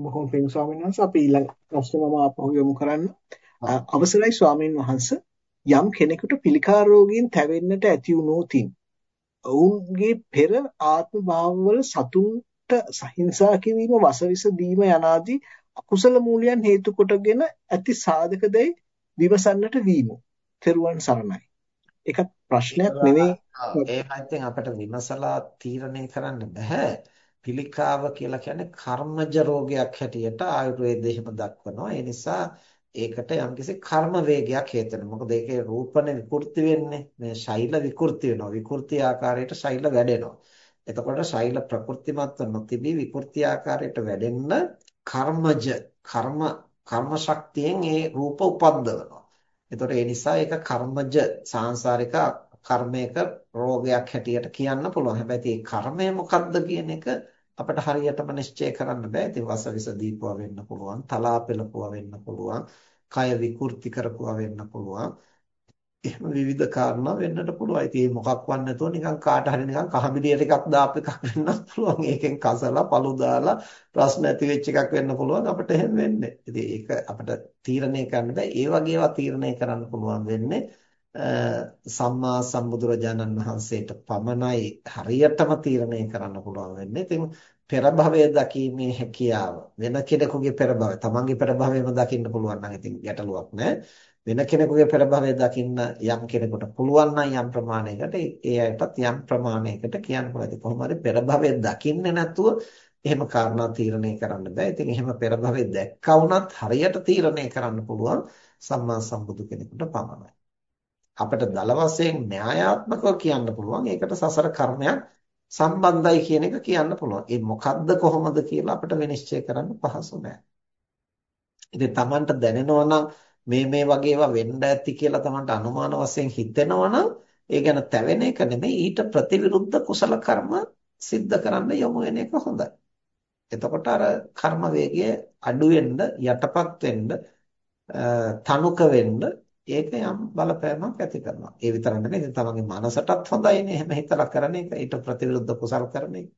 බොහොම පිං ස්වාමීන් වහන්සේ අපි ඊළඟ ප්‍රශ්නේ මම ආපහු යොමු කරන්න. අවසරයි ස්වාමීන් වහන්සේ යම් කෙනෙකුට පිළිකා රෝගීන් තැවෙන්නට ඇති වුණොතින් ඔවුන්ගේ පෙර ආත්ම භාවවල සතුන්ට සහිංසා කිරීම වසවිස දීම යනාදී අකුසල මූලයන් හේතු කොටගෙන ඇති සාධක දෙයි විවසන්නට වීම. තෙරුවන් සරණයි. ඒක ප්‍රශ්නයක් නෙවෙයි. ඒකෙන් අපිට විමසලා තීරණය කරන්න බෑ. පිළිකාව කියලා කියන්නේ කර්මජ රෝගයක් හැටියට ආයුර්වේදයේ එහෙම දක්වනවා. ඒ නිසා ඒකට යම්කිසි කර්ම වේගයක් හේතුන. මොකද ඒකේ රූපනේ විකෘති වෙන්නේ. මේ ශෛල විකෘති වෙනවා. විකෘති ආකාරයට ශෛල වැඩෙනවා. එතකොට ශෛල ප්‍රකෘතිමත් නොතිබී විකෘති ආකාරයට වැඩෙන්න කර්මජ කර්ම කර්ම ශක්තියෙන් ඒ රූප උපද්දවනවා. එතකොට ඒ නිසා ඒක කර්මජ සාංශාරික කර්මයක රෝගයක් හැටියට කියන්න පුළුවන්. හැබැයි ඒ කර්මය මොකක්ද කියන එක අපිට හරියටම නිශ්චය කරන්න බෑ. ඉතින් වසවිස දීපුවා වෙන්න පුළුවන්, තලා පෙළපුවා වෙන්න පුළුවන්, කය විකෘති කරපුවා වෙන්න පුළුවන්. එහෙම විවිධ කාරණා වෙන්නට පුළුවන්. ඉතින් මොකක් වත් නැතුව නිකන් කාට හරි නිකන් කහමිලිය ටිකක් දාපු එකක් වෙන්නත් පුළුවන්. ඒකෙන් කසලා පළු දාලා ප්‍රශ්න ඇති වෙච්ච එකක් වෙන්න පුළුවන්. අපිට එහෙම වෙන්නේ. ඉතින් ඒක අපිට තීරණය කරන්න බෑ. ඒ වගේ ඒවා තීරණය කරන්න පුළුවන් වෙන්නේ සම්මා සම්බුදුරජාණන් වහන්සේට පමණයි හරියටම තීරණය කරන්න පුළුවන් වෙන්නේ. ඉතින් පෙර භවය දකීමේ හැකියාව වෙන කෙනෙකුගේ පෙර භවය තමන්ගේ පෙර භවයම දකින්න පුළුවන් නම් ඉතින් ගැටලුවක් නැහැ. වෙන කෙනෙකුගේ පෙර භවය දකින්න යම් කෙනෙකුට පුළුවන් නම් යම් ප්‍රමාණයකට ඒ අයටත් යම් ප්‍රමාණයකට කියන්න පුළුවන්. ඉතින් කොහොම හරි පෙර භවය දකින්නේ නැතුව එහෙම කාරණා තීරණය කරන්න බෑ. ඉතින් එහෙම පෙර භවය දැක්කා වුණත් හරියට තීරණය කරන්න පුළුවන් සම්මා සම්බුදු කෙනෙකුට පමණයි. අපිට දල වශයෙන් න්‍යායාත්මකව කියන්න පුළුවන් ඒකට සසර කර්මයක් සම්බන්ධයි කියන එක කියන්න පුළුවන්. ඒ මොකද්ද කොහොමද කියලා අපිට විනිශ්චය කරන්න පහසු නෑ. ඉතින් Tamanට දැනෙනවා නම් මේ මේ වගේ ඒවා වෙන්න ඇති කියලා Tamanට අනුමාන වශයෙන් හිතෙනවා නම් ඒ ගැන තැවෙන එක නෙමෙයි ඊට ප්‍රතිවිරුද්ධ කුසල කර්ම සිද්ධ කරන්න යොමු වෙන එක හොඳයි. එතකොට අර කර්ම වේගය අඩු වෙන්න යටපත් වෙන්න තනුක වෙන්න ඒක යම් බලපෑමක් ඇති කරනවා. ඒ විතර නෙමෙයි ඉතින් තමන්ගේ මනසටත් හොඳයිනේ. එහෙම හිතලා කරන එක ඊට ප්‍රතිවිරුද්ධ කුසල් කරන එක.